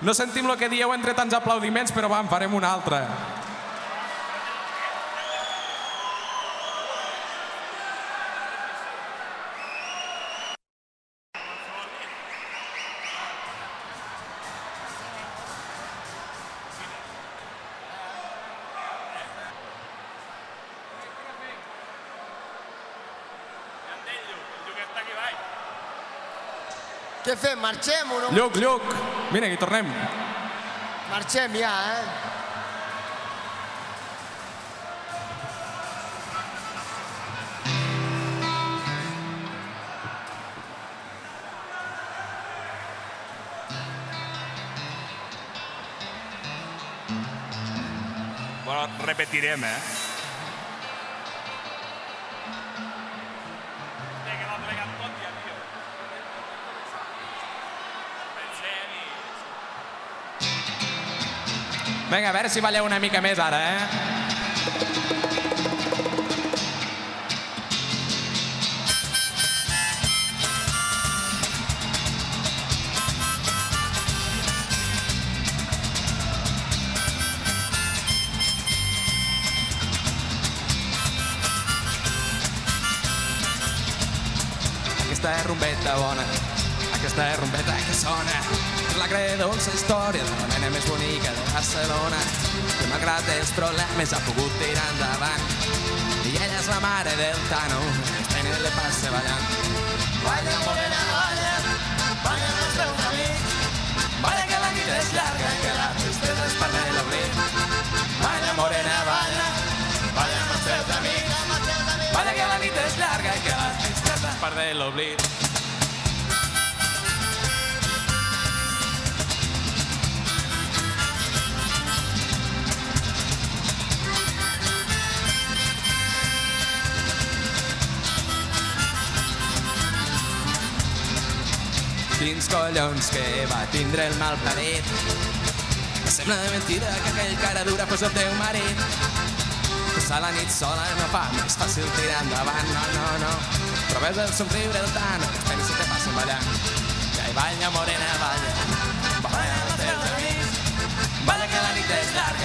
No sentim el que dieu entre tants aplaudiments, però va, en farem una altra. Che fai? Marciamo no? Luke, Luke, vieni che torniamo. Marciamo, ja, ah, eh? Bueno, repetiremos, eh? Vinga, a veure si balleu una mica més ara, eh? Aquesta és rumbeta bona, aquesta és rumbeta que sona. És la dolça història de la nena més bonica de Barcelona, que malgrat els problemes ha pogut tirar endavant. I ella és la mare del Tano, que el le passa ballant. Balla, morena, balla, balla amb els teus amics. Balla que la nit és llarga, que la tristesa és part de l'oblit. Balla, morena, balla, balla amb els teus amics. Balla que la nit és llarga que la tristesa és part de l'oblit. Quins collons que va tindre el mal parit. Sembla mentida que aquell cara dura fos el teu marit. Passar la nit sola no fa més fàcil tirar endavant, no, no, no. Però ves el somriure del tant, que espero si te passen ballant. Ja hi balla, morena, balla. Balla els teus amics. Balla que la nit és llarga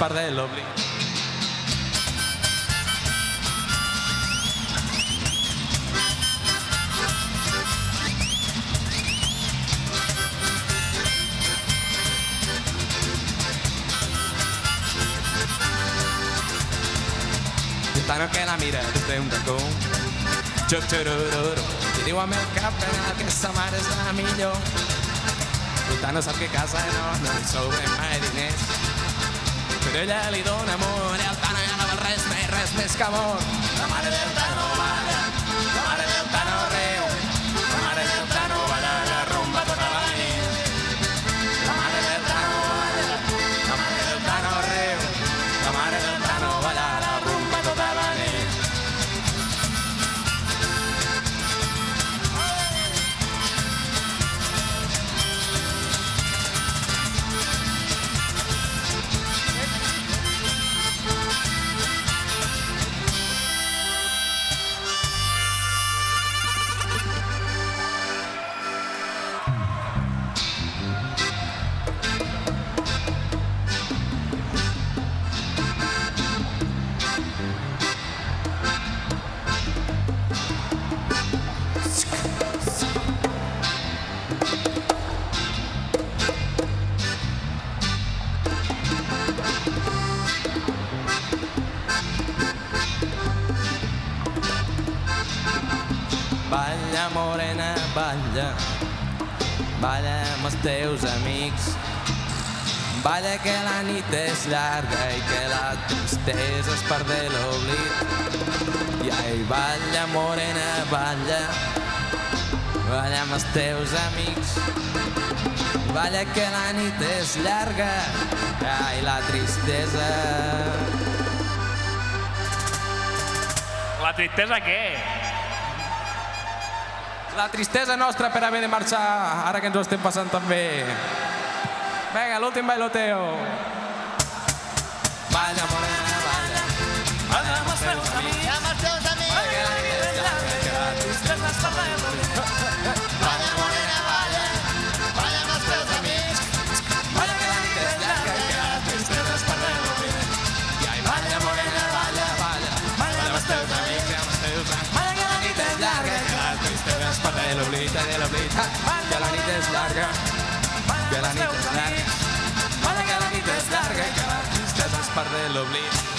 Pardelobli. Tanto que la mira desde un tacón digo a mi que esa es la millón casa no, no sobre Però ella li dona amor i el Tano ja no val res més, res més que amor. La mare del Tano balla. Balla amb els teus amics. Balla que la nit és llarga i que la tristesa és part de l'oblit. I ai, balla, morena, balla. Balla amb els teus amics. Balla que la nit és llarga. Ai, la tristesa... La tristesa què? La tristesa nostra per haver de marxar, ara que ens ho estem passant tan bé. Vinga, l'últim bailoteo. Que la nit és llarga, que la nit és llarga, que la nit és llarga. Que la tristesa es perd de l'oblit.